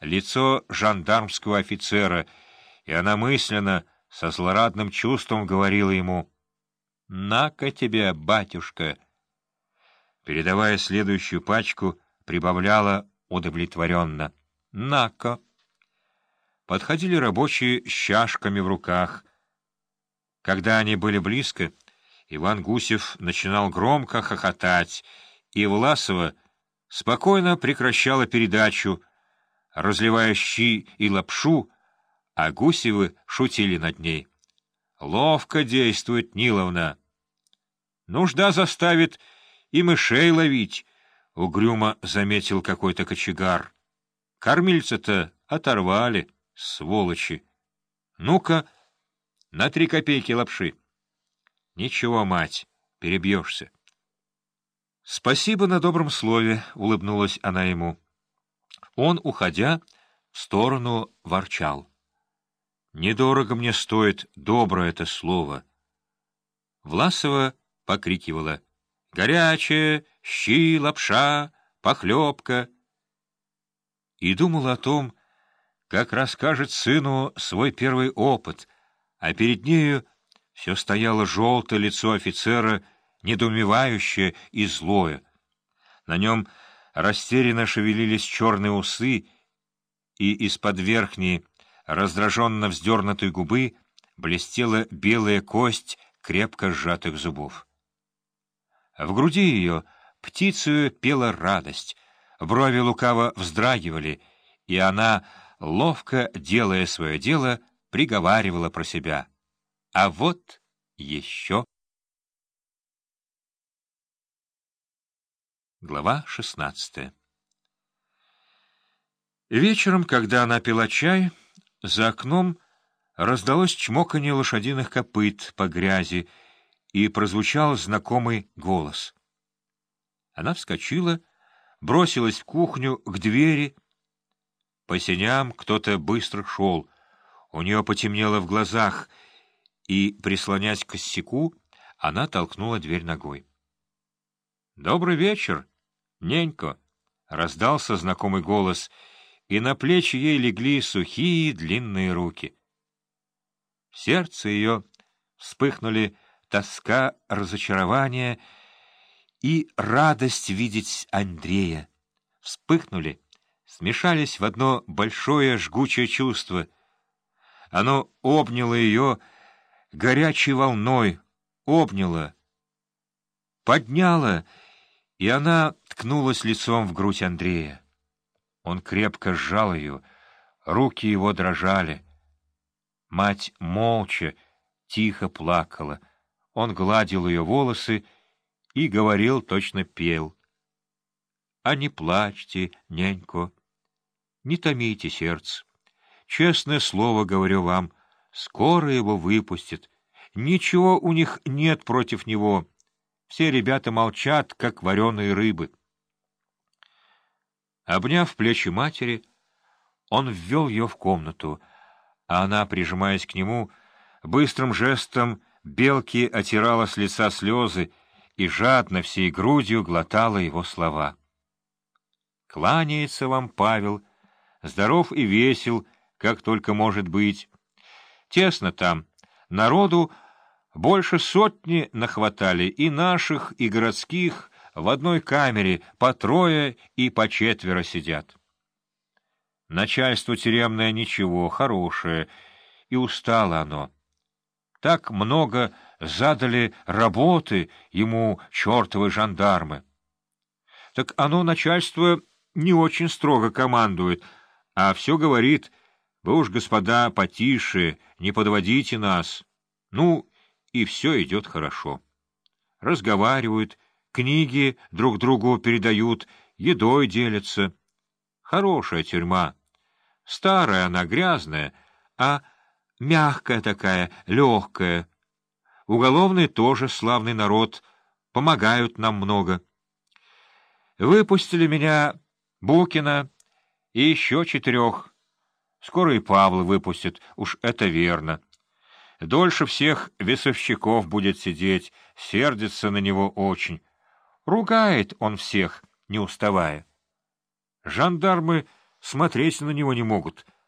лицо жандармского офицера, и она мысленно, со злорадным чувством говорила ему «На-ка тебе, батюшка!» Передавая следующую пачку, прибавляла удовлетворенно «На-ка!» Подходили рабочие с чашками в руках. Когда они были близко, Иван Гусев начинал громко хохотать, и Власова спокойно прекращала передачу, разливая щи и лапшу, а Гусевы шутили над ней. «Ловко действует Ниловна. Нужда заставит и мышей ловить», — угрюмо заметил какой-то кочегар. «Кормильца-то оторвали» сволочи! Ну-ка, на три копейки лапши. Ничего, мать, перебьешься. Спасибо на добром слове, — улыбнулась она ему. Он, уходя, в сторону ворчал. Недорого мне стоит доброе это слово. Власова покрикивала. Горячее, щи, лапша, похлебка. И думала о том, как расскажет сыну свой первый опыт, а перед нею все стояло желтое лицо офицера, недоумевающее и злое. На нем растерянно шевелились черные усы, и из-под верхней, раздраженно вздернутой губы, блестела белая кость крепко сжатых зубов. В груди ее птицею пела радость, брови лукаво вздрагивали, и она ловко делая свое дело, приговаривала про себя. А вот еще... Глава шестнадцатая Вечером, когда она пила чай, за окном раздалось чмоканье лошадиных копыт по грязи, и прозвучал знакомый голос. Она вскочила, бросилась в кухню к двери, по сеням кто-то быстро шел. У нее потемнело в глазах, и, прислонясь к косяку, она толкнула дверь ногой. — Добрый вечер, ненько! — раздался знакомый голос, и на плечи ей легли сухие длинные руки. В сердце ее вспыхнули тоска, разочарование и радость видеть Андрея. Вспыхнули смешались в одно большое жгучее чувство. Оно обняло ее горячей волной, обняло, подняло, и она ткнулась лицом в грудь Андрея. Он крепко сжал ее, руки его дрожали. Мать молча, тихо плакала. Он гладил ее волосы и говорил, точно пел. — А не плачьте, нянько. Не томите сердце. Честное слово говорю вам, скоро его выпустят. Ничего у них нет против него. Все ребята молчат, как вареные рыбы. Обняв плечи матери, он ввел ее в комнату, а она, прижимаясь к нему, быстрым жестом белки отирала с лица слезы и жадно всей грудью глотала его слова. «Кланяется вам Павел», здоров и весел, как только может быть. Тесно там, народу больше сотни нахватали, и наших, и городских, в одной камере по трое и по четверо сидят. Начальство тюремное ничего, хорошее, и устало оно. Так много задали работы ему чертовы жандармы. Так оно, начальство, не очень строго командует — а все говорит, вы уж, господа, потише, не подводите нас. Ну, и все идет хорошо. Разговаривают, книги друг другу передают, едой делятся. Хорошая тюрьма. Старая она, грязная, а мягкая такая, легкая. Уголовный тоже славный народ, помогают нам много. Выпустили меня Букина, и еще четырех. Скоро и Павла выпустят, уж это верно. Дольше всех весовщиков будет сидеть, сердится на него очень. Ругает он всех, не уставая. Жандармы смотреть на него не могут —